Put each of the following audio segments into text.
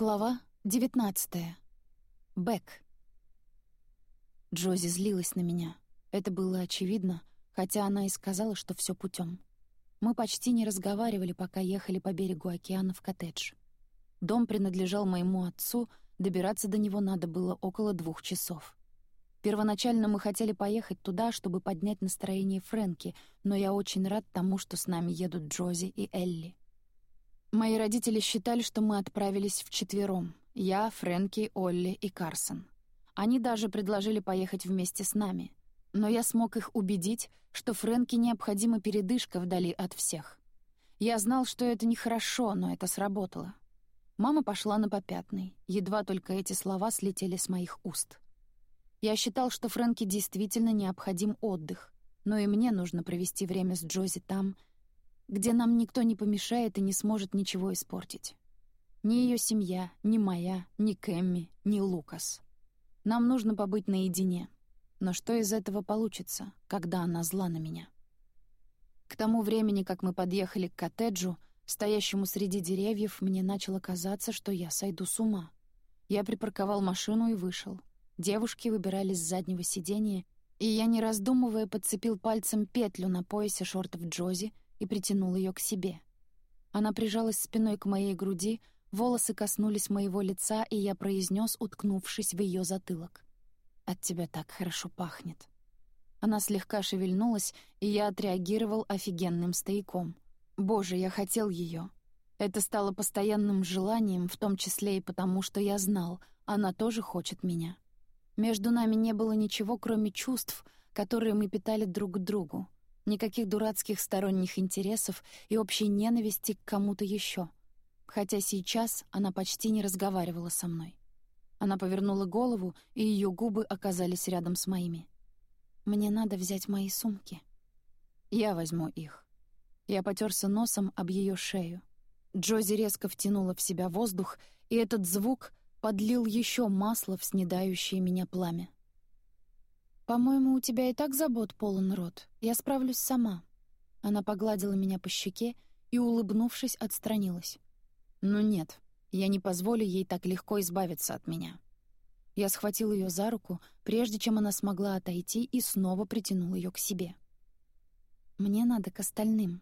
Глава 19. Бэк. Джози злилась на меня. Это было очевидно, хотя она и сказала, что все путем. Мы почти не разговаривали, пока ехали по берегу океана в коттедж. Дом принадлежал моему отцу, добираться до него надо было около двух часов. Первоначально мы хотели поехать туда, чтобы поднять настроение Фрэнки, но я очень рад тому, что с нами едут Джози и Элли. Мои родители считали, что мы отправились вчетвером. Я, Фрэнки, Олли и Карсон. Они даже предложили поехать вместе с нами. Но я смог их убедить, что Фрэнки необходима передышка вдали от всех. Я знал, что это нехорошо, но это сработало. Мама пошла на попятный. Едва только эти слова слетели с моих уст. Я считал, что Фрэнки действительно необходим отдых, но и мне нужно провести время с Джози там, где нам никто не помешает и не сможет ничего испортить. Ни ее семья, ни моя, ни Кэмми, ни Лукас. Нам нужно побыть наедине. Но что из этого получится, когда она зла на меня? К тому времени, как мы подъехали к коттеджу, стоящему среди деревьев, мне начало казаться, что я сойду с ума. Я припарковал машину и вышел. Девушки выбирались с заднего сиденья, и я, не раздумывая, подцепил пальцем петлю на поясе шортов Джози и притянул ее к себе. Она прижалась спиной к моей груди, волосы коснулись моего лица, и я произнес, уткнувшись в ее затылок. «От тебя так хорошо пахнет». Она слегка шевельнулась, и я отреагировал офигенным стояком. «Боже, я хотел ее. Это стало постоянным желанием, в том числе и потому, что я знал, она тоже хочет меня. Между нами не было ничего, кроме чувств, которые мы питали друг к другу. Никаких дурацких сторонних интересов и общей ненависти к кому-то еще. Хотя сейчас она почти не разговаривала со мной. Она повернула голову, и ее губы оказались рядом с моими. «Мне надо взять мои сумки». «Я возьму их». Я потерся носом об ее шею. Джози резко втянула в себя воздух, и этот звук подлил еще масло в снедающее меня пламя. «По-моему, у тебя и так забот полон рот. Я справлюсь сама». Она погладила меня по щеке и, улыбнувшись, отстранилась. «Ну нет, я не позволю ей так легко избавиться от меня». Я схватил ее за руку, прежде чем она смогла отойти, и снова притянул ее к себе. «Мне надо к остальным».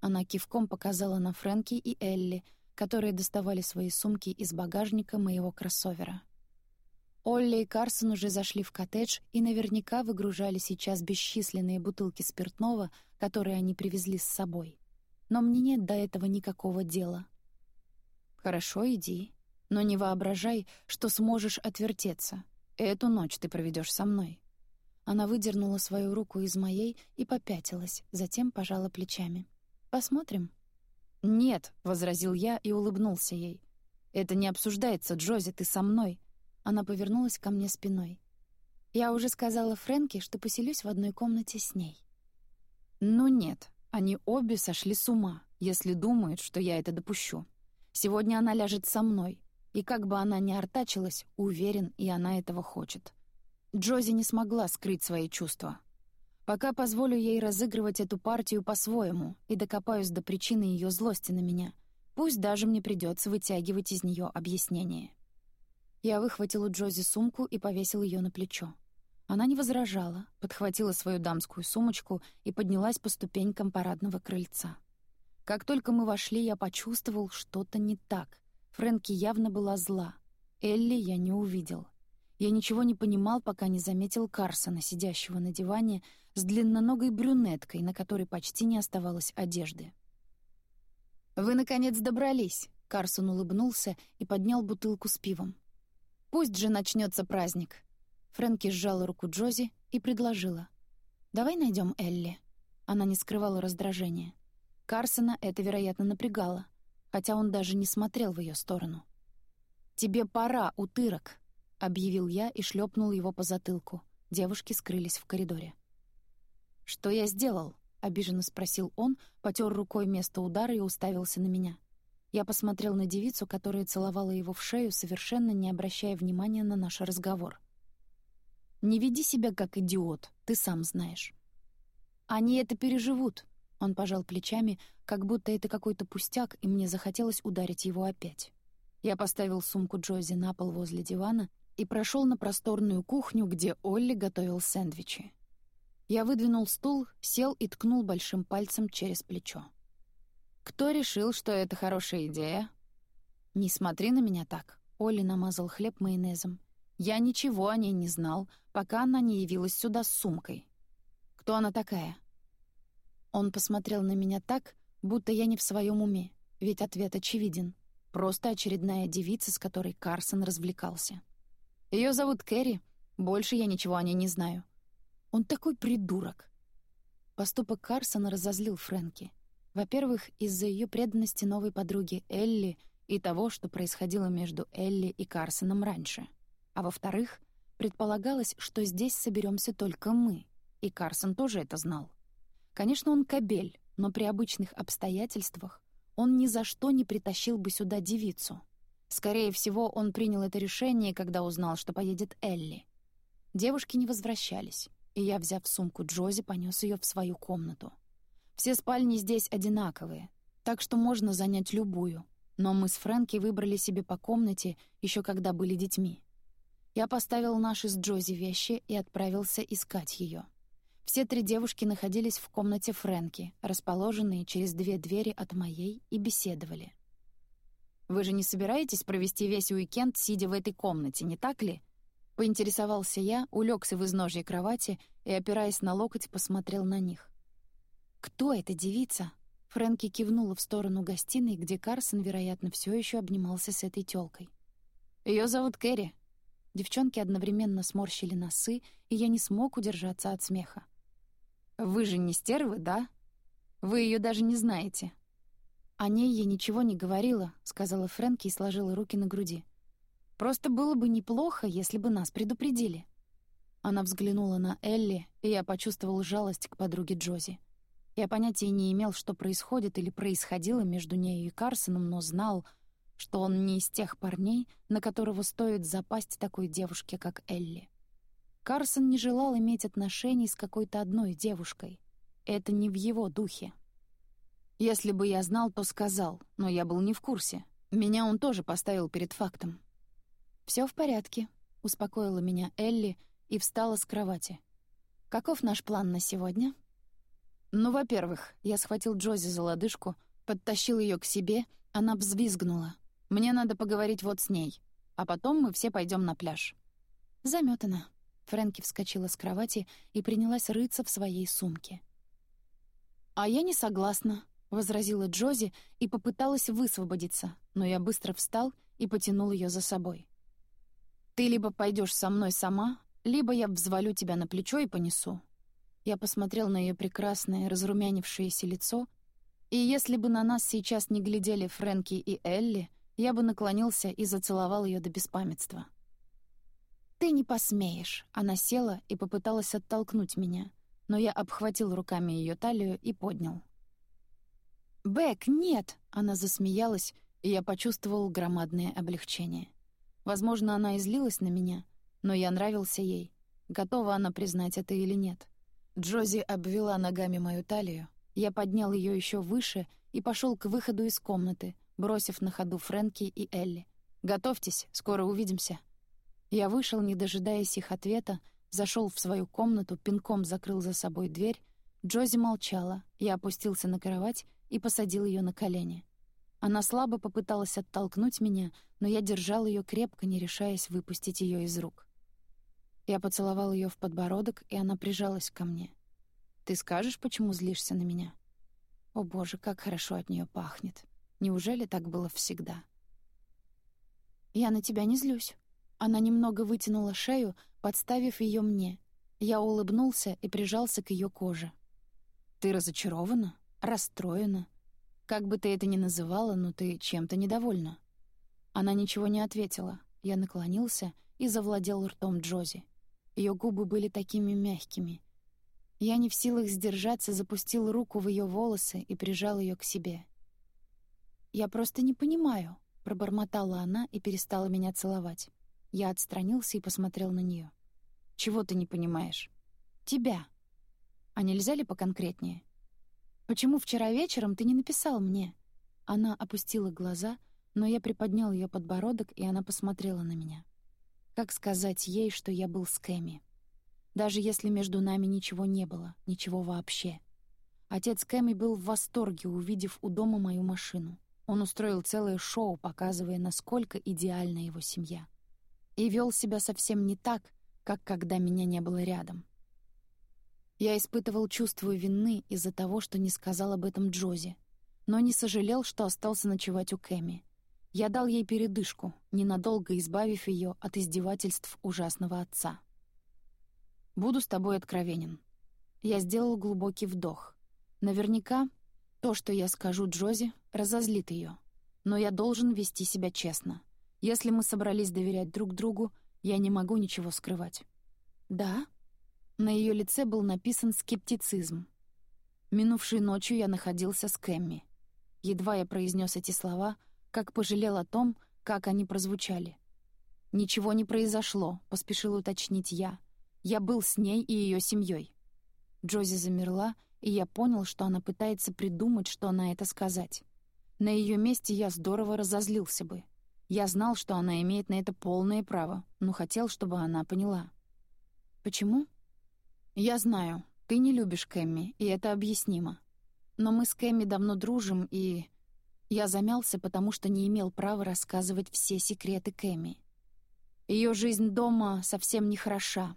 Она кивком показала на Фрэнки и Элли, которые доставали свои сумки из багажника моего кроссовера. Олли и Карсон уже зашли в коттедж и наверняка выгружали сейчас бесчисленные бутылки спиртного, которые они привезли с собой. Но мне нет до этого никакого дела. «Хорошо, иди. Но не воображай, что сможешь отвертеться. Эту ночь ты проведешь со мной». Она выдернула свою руку из моей и попятилась, затем пожала плечами. «Посмотрим». «Нет», — возразил я и улыбнулся ей. «Это не обсуждается, Джози, ты со мной. Она повернулась ко мне спиной. Я уже сказала Фрэнке, что поселюсь в одной комнате с ней. Ну нет, они обе сошли с ума, если думают, что я это допущу. Сегодня она ляжет со мной, и как бы она ни артачилась, уверен, и она этого хочет. Джози не смогла скрыть свои чувства. Пока позволю ей разыгрывать эту партию по-своему и докопаюсь до причины ее злости на меня, пусть даже мне придется вытягивать из нее объяснение. Я выхватил у Джози сумку и повесил ее на плечо. Она не возражала, подхватила свою дамскую сумочку и поднялась по ступенькам парадного крыльца. Как только мы вошли, я почувствовал что-то не так. Фрэнки явно была зла. Элли я не увидел. Я ничего не понимал, пока не заметил Карсона, сидящего на диване с длинноногой брюнеткой, на которой почти не оставалось одежды. «Вы, наконец, добрались!» Карсон улыбнулся и поднял бутылку с пивом. Пусть же начнется праздник. Фрэнки сжала руку Джози и предложила. «Давай найдем Элли». Она не скрывала раздражения. Карсона это, вероятно, напрягало, хотя он даже не смотрел в ее сторону. «Тебе пора, утырок», — объявил я и шлепнул его по затылку. Девушки скрылись в коридоре. «Что я сделал?» — обиженно спросил он, потер рукой место удара и уставился на меня. Я посмотрел на девицу, которая целовала его в шею, совершенно не обращая внимания на наш разговор. «Не веди себя как идиот, ты сам знаешь». «Они это переживут», — он пожал плечами, как будто это какой-то пустяк, и мне захотелось ударить его опять. Я поставил сумку Джози на пол возле дивана и прошел на просторную кухню, где Олли готовил сэндвичи. Я выдвинул стул, сел и ткнул большим пальцем через плечо. «Кто решил, что это хорошая идея?» «Не смотри на меня так», — Олли намазал хлеб майонезом. «Я ничего о ней не знал, пока она не явилась сюда с сумкой. Кто она такая?» Он посмотрел на меня так, будто я не в своем уме, ведь ответ очевиден. Просто очередная девица, с которой Карсон развлекался. Ее зовут Кэрри, больше я ничего о ней не знаю. Он такой придурок. Поступок Карсона разозлил Фрэнки. Во-первых, из-за ее преданности новой подруге Элли и того, что происходило между Элли и Карсоном раньше. А во-вторых, предполагалось, что здесь соберемся только мы, и Карсон тоже это знал. Конечно, он кобель, но при обычных обстоятельствах он ни за что не притащил бы сюда девицу. Скорее всего, он принял это решение, когда узнал, что поедет Элли. Девушки не возвращались, и я, взяв сумку Джози, понес ее в свою комнату. Все спальни здесь одинаковые, так что можно занять любую, но мы с Фрэнки выбрали себе по комнате еще когда были детьми. Я поставил наши с Джози вещи и отправился искать ее. Все три девушки находились в комнате Фрэнки, расположенные через две двери от моей, и беседовали. «Вы же не собираетесь провести весь уикенд, сидя в этой комнате, не так ли?» Поинтересовался я, улегся в изножье кровати и, опираясь на локоть, посмотрел на них. «Кто эта девица?» Фрэнки кивнула в сторону гостиной, где Карсон, вероятно, все еще обнимался с этой тёлкой. Ее зовут Кэрри». Девчонки одновременно сморщили носы, и я не смог удержаться от смеха. «Вы же не стервы, да? Вы ее даже не знаете». «О ней я ничего не говорила», — сказала Фрэнки и сложила руки на груди. «Просто было бы неплохо, если бы нас предупредили». Она взглянула на Элли, и я почувствовал жалость к подруге Джози. Я понятия не имел, что происходит или происходило между ней и Карсоном, но знал, что он не из тех парней, на которого стоит запасть такой девушке, как Элли. Карсон не желал иметь отношений с какой-то одной девушкой. Это не в его духе. Если бы я знал, то сказал, но я был не в курсе. Меня он тоже поставил перед фактом. Все в порядке», — успокоила меня Элли и встала с кровати. «Каков наш план на сегодня?» «Ну, во-первых, я схватил Джози за лодыжку, подтащил ее к себе, она взвизгнула. Мне надо поговорить вот с ней, а потом мы все пойдем на пляж». «Замётано», Фрэнки вскочила с кровати и принялась рыться в своей сумке. «А я не согласна», — возразила Джози и попыталась высвободиться, но я быстро встал и потянул ее за собой. «Ты либо пойдешь со мной сама, либо я взвалю тебя на плечо и понесу». Я посмотрел на ее прекрасное, разрумянившееся лицо, и если бы на нас сейчас не глядели Фрэнки и Элли, я бы наклонился и зацеловал ее до беспамятства. «Ты не посмеешь!» Она села и попыталась оттолкнуть меня, но я обхватил руками ее талию и поднял. «Бэк, нет!» — она засмеялась, и я почувствовал громадное облегчение. Возможно, она излилась на меня, но я нравился ей. Готова она признать это или нет. Джози обвела ногами мою талию. Я поднял ее еще выше и пошел к выходу из комнаты, бросив на ходу Фрэнки и Элли. «Готовьтесь, скоро увидимся». Я вышел, не дожидаясь их ответа, зашел в свою комнату, пинком закрыл за собой дверь. Джози молчала. Я опустился на кровать и посадил ее на колени. Она слабо попыталась оттолкнуть меня, но я держал ее крепко, не решаясь выпустить ее из рук. Я поцеловал ее в подбородок, и она прижалась ко мне. «Ты скажешь, почему злишься на меня?» О боже, как хорошо от нее пахнет. Неужели так было всегда? «Я на тебя не злюсь», она немного вытянула шею, подставив ее мне. Я улыбнулся и прижался к ее коже. «Ты разочарована? Расстроена? Как бы ты это ни называла, но ты чем-то недовольна». Она ничего не ответила. Я наклонился и завладел ртом Джози. Ее губы были такими мягкими. Я не в силах сдержаться, запустил руку в ее волосы и прижал ее к себе. «Я просто не понимаю», — пробормотала она и перестала меня целовать. Я отстранился и посмотрел на нее. «Чего ты не понимаешь?» «Тебя». «А нельзя ли поконкретнее?» «Почему вчера вечером ты не написал мне?» Она опустила глаза, но я приподнял ее подбородок, и она посмотрела на меня. Как сказать ей, что я был с Кэми? Даже если между нами ничего не было, ничего вообще. Отец Кэми был в восторге, увидев у дома мою машину. Он устроил целое шоу, показывая, насколько идеальна его семья. И вел себя совсем не так, как когда меня не было рядом. Я испытывал чувство вины из-за того, что не сказал об этом Джози, но не сожалел, что остался ночевать у Кэми. Я дал ей передышку, ненадолго избавив ее от издевательств ужасного отца. «Буду с тобой откровенен». Я сделал глубокий вдох. Наверняка то, что я скажу Джози, разозлит ее. Но я должен вести себя честно. Если мы собрались доверять друг другу, я не могу ничего скрывать. «Да?» На ее лице был написан скептицизм. Минувшей ночью я находился с Кэмми. Едва я произнес эти слова, как пожалел о том, как они прозвучали. «Ничего не произошло», — поспешил уточнить я. Я был с ней и ее семьей. Джози замерла, и я понял, что она пытается придумать, что на это сказать. На ее месте я здорово разозлился бы. Я знал, что она имеет на это полное право, но хотел, чтобы она поняла. «Почему?» «Я знаю, ты не любишь Кэмми, и это объяснимо. Но мы с Кэмми давно дружим, и...» Я замялся, потому что не имел права рассказывать все секреты Кэмми. Ее жизнь дома совсем не хороша,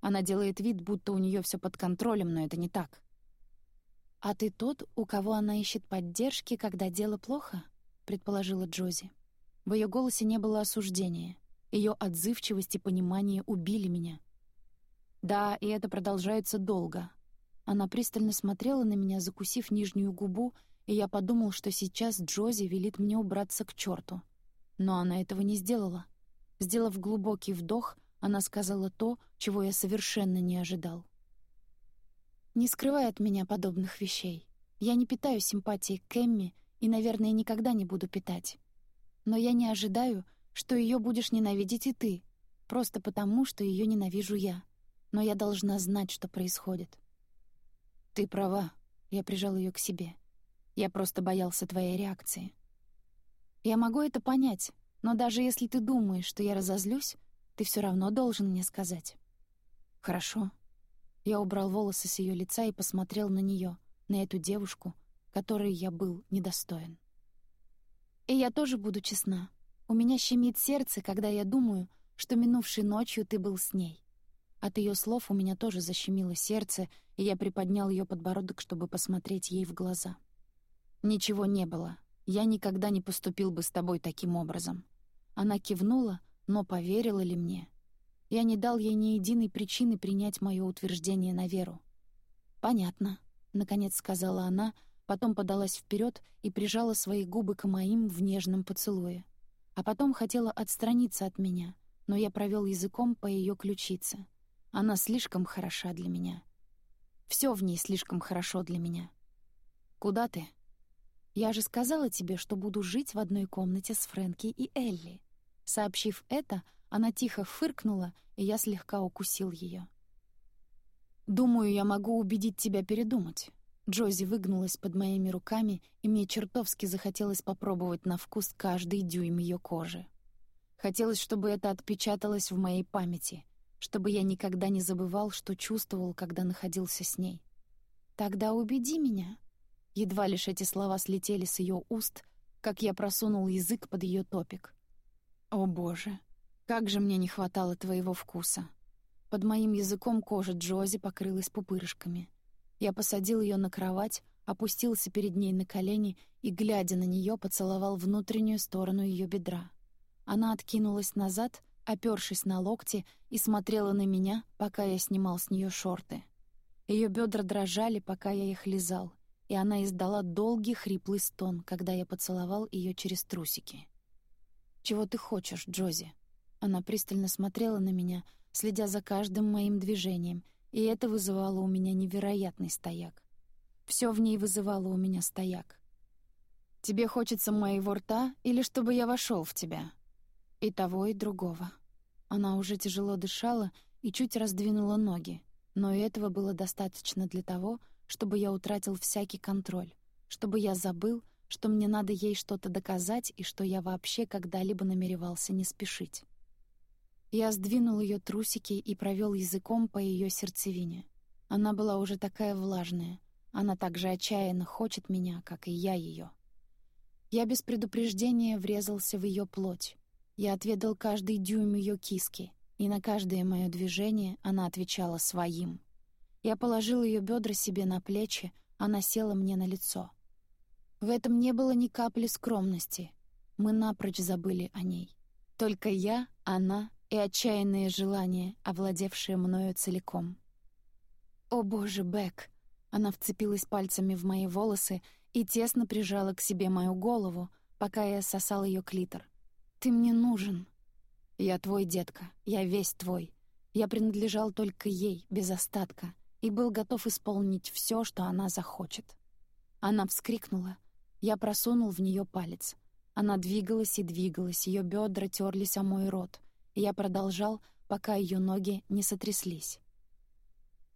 она делает вид, будто у нее все под контролем, но это не так. «А ты тот, у кого она ищет поддержки, когда дело плохо?» — предположила Джози. В ее голосе не было осуждения. Ее отзывчивость и понимание убили меня. Да, и это продолжается долго. Она пристально смотрела на меня, закусив нижнюю губу, и я подумал, что сейчас Джози велит мне убраться к черту. Но она этого не сделала. Сделав глубокий вдох, она сказала то, чего я совершенно не ожидал. «Не скрывай от меня подобных вещей. Я не питаю симпатии к Эмми и, наверное, никогда не буду питать. Но я не ожидаю, что ее будешь ненавидеть и ты, просто потому, что ее ненавижу я. Но я должна знать, что происходит». «Ты права», — я прижал ее к себе. «Я просто боялся твоей реакции». «Я могу это понять, но даже если ты думаешь, что я разозлюсь, ты все равно должен мне сказать». «Хорошо». Я убрал волосы с ее лица и посмотрел на нее, на эту девушку, которой я был недостоин. «И я тоже буду честна. У меня щемит сердце, когда я думаю, что минувшей ночью ты был с ней. От ее слов у меня тоже защемило сердце, и я приподнял ее подбородок, чтобы посмотреть ей в глаза. «Ничего не было. Я никогда не поступил бы с тобой таким образом». Она кивнула, но поверила ли мне? Я не дал ей ни единой причины принять мое утверждение на веру. «Понятно», — наконец сказала она, потом подалась вперед и прижала свои губы к моим в нежном поцелуе. А потом хотела отстраниться от меня, но я провел языком по ее ключице. Она слишком хороша для меня. Все в ней слишком хорошо для меня. «Куда ты?» «Я же сказала тебе, что буду жить в одной комнате с Фрэнки и Элли. Сообщив это, она тихо фыркнула, и я слегка укусил ее. «Думаю, я могу убедить тебя передумать». Джози выгнулась под моими руками, и мне чертовски захотелось попробовать на вкус каждый дюйм ее кожи. Хотелось, чтобы это отпечаталось в моей памяти, чтобы я никогда не забывал, что чувствовал, когда находился с ней. «Тогда убеди меня». Едва лишь эти слова слетели с ее уст, как я просунул язык под ее топик. О боже, как же мне не хватало твоего вкуса. Под моим языком кожа Джози покрылась пупырышками. Я посадил ее на кровать, опустился перед ней на колени и, глядя на нее, поцеловал внутреннюю сторону ее бедра. Она откинулась назад, опёршись на локти, и смотрела на меня, пока я снимал с нее шорты. Ее бедра дрожали, пока я их лизал, и она издала долгий хриплый стон, когда я поцеловал ее через трусики. «Чего ты хочешь, Джози?» Она пристально смотрела на меня, следя за каждым моим движением, и это вызывало у меня невероятный стояк. Все в ней вызывало у меня стояк. «Тебе хочется моего рта или чтобы я вошел в тебя?» «И того, и другого». Она уже тяжело дышала и чуть раздвинула ноги, но и этого было достаточно для того, чтобы я утратил всякий контроль, чтобы я забыл, что мне надо ей что-то доказать и что я вообще когда-либо намеревался не спешить. Я сдвинул ее трусики и провел языком по ее сердцевине. Она была уже такая влажная. Она так же отчаянно хочет меня, как и я ее. Я без предупреждения врезался в ее плоть. Я отведал каждый дюйм ее киски, и на каждое мое движение она отвечала своим. Я положил ее бедра себе на плечи, она села мне на лицо. В этом не было ни капли скромности. Мы напрочь забыли о ней. Только я, она и отчаянные желания, овладевшие мною целиком. «О боже, Бэк!» Она вцепилась пальцами в мои волосы и тесно прижала к себе мою голову, пока я сосал ее клитор. «Ты мне нужен!» «Я твой, детка, я весь твой. Я принадлежал только ей, без остатка, и был готов исполнить все, что она захочет». Она вскрикнула. Я просунул в нее палец. Она двигалась и двигалась, ее бедра терлись о мой рот, и я продолжал, пока ее ноги не сотряслись.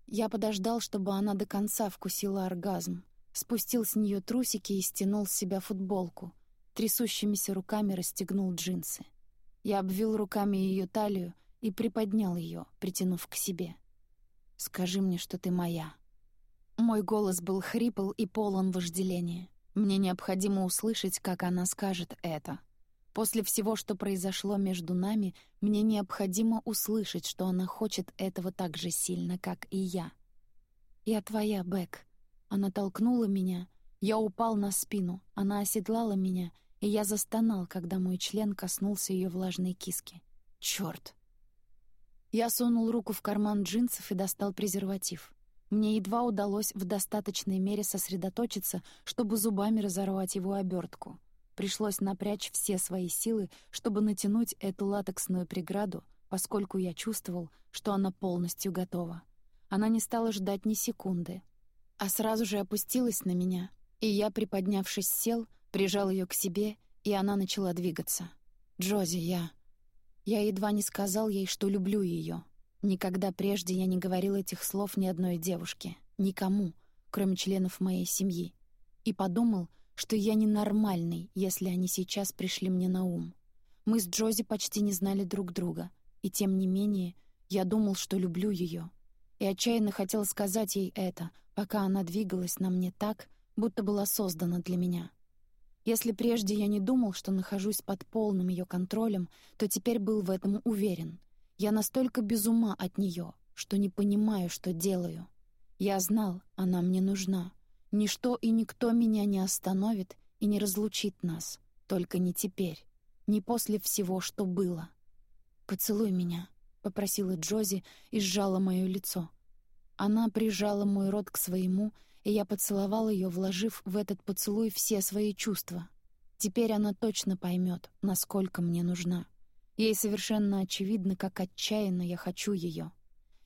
Я подождал, чтобы она до конца вкусила оргазм, спустил с нее трусики и стянул с себя футболку, трясущимися руками расстегнул джинсы. Я обвил руками ее талию и приподнял ее, притянув к себе. «Скажи мне, что ты моя». Мой голос был хрипл и полон вожделения. Мне необходимо услышать, как она скажет это. После всего, что произошло между нами, мне необходимо услышать, что она хочет этого так же сильно, как и я. «Я твоя, Бэк». Она толкнула меня. Я упал на спину. Она оседлала меня, и я застонал, когда мой член коснулся ее влажной киски. Черт! Я сунул руку в карман джинсов и достал презерватив. Мне едва удалось в достаточной мере сосредоточиться, чтобы зубами разорвать его обертку. Пришлось напрячь все свои силы, чтобы натянуть эту латексную преграду, поскольку я чувствовал, что она полностью готова. Она не стала ждать ни секунды, а сразу же опустилась на меня, и я, приподнявшись, сел, прижал ее к себе, и она начала двигаться. «Джози, я...» Я едва не сказал ей, что люблю ее. Никогда прежде я не говорил этих слов ни одной девушке, никому, кроме членов моей семьи. И подумал, что я ненормальный, если они сейчас пришли мне на ум. Мы с Джози почти не знали друг друга, и тем не менее я думал, что люблю ее, и отчаянно хотел сказать ей это, пока она двигалась на мне так, будто была создана для меня. Если прежде я не думал, что нахожусь под полным ее контролем, то теперь был в этом уверен. Я настолько без ума от нее, что не понимаю, что делаю. Я знал, она мне нужна, Ничто и никто меня не остановит и не разлучит нас. Только не теперь, не после всего, что было. «Поцелуй меня», — попросила Джози и сжала мое лицо. Она прижала мой рот к своему, и я поцеловал ее, вложив в этот поцелуй все свои чувства. Теперь она точно поймет, насколько мне нужна. Ей совершенно очевидно, как отчаянно я хочу ее.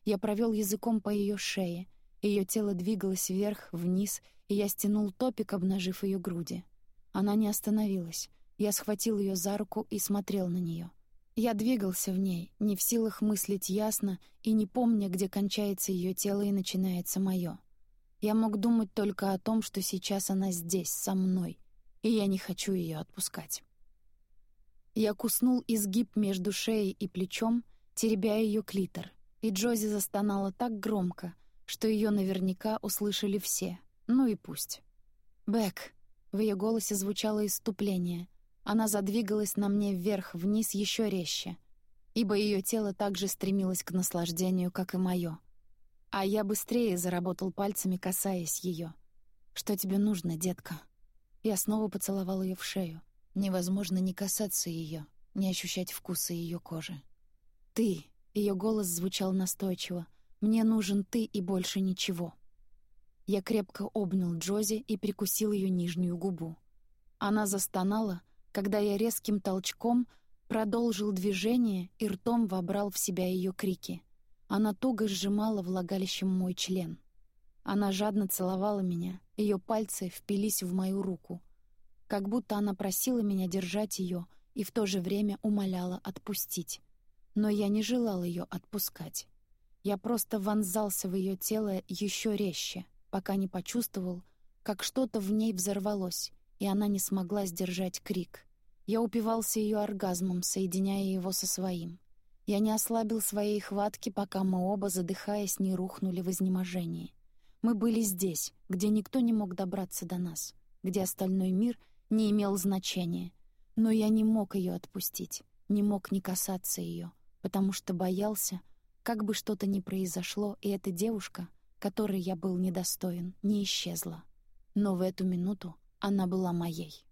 Я провел языком по ее шее. Ее тело двигалось вверх, вниз, и я стянул топик, обнажив ее груди. Она не остановилась. Я схватил ее за руку и смотрел на нее. Я двигался в ней, не в силах мыслить ясно и не помня, где кончается ее тело и начинается мое. Я мог думать только о том, что сейчас она здесь, со мной, и я не хочу ее отпускать. Я куснул изгиб между шеей и плечом, теребя ее клитор, и Джози застонала так громко, что ее наверняка услышали все, ну и пусть. «Бэк!» — в ее голосе звучало иступление. Она задвигалась на мне вверх-вниз еще резче, ибо ее тело также стремилось к наслаждению, как и мое. А я быстрее заработал пальцами, касаясь ее. «Что тебе нужно, детка?» Я снова поцеловал ее в шею. Невозможно не касаться ее, не ощущать вкуса ее кожи. «Ты!» — ее голос звучал настойчиво. «Мне нужен ты и больше ничего». Я крепко обнял Джози и прикусил ее нижнюю губу. Она застонала, когда я резким толчком продолжил движение и ртом вобрал в себя ее крики. Она туго сжимала влагалищем мой член. Она жадно целовала меня, ее пальцы впились в мою руку, как будто она просила меня держать ее и в то же время умоляла отпустить. Но я не желал ее отпускать. Я просто вонзался в ее тело еще резче — пока не почувствовал, как что-то в ней взорвалось, и она не смогла сдержать крик. Я упивался ее оргазмом, соединяя его со своим. Я не ослабил своей хватки, пока мы оба, задыхаясь, не рухнули в изнеможении. Мы были здесь, где никто не мог добраться до нас, где остальной мир не имел значения. Но я не мог ее отпустить, не мог не касаться ее, потому что боялся, как бы что-то ни произошло, и эта девушка, которой я был недостоин, не исчезла. Но в эту минуту она была моей.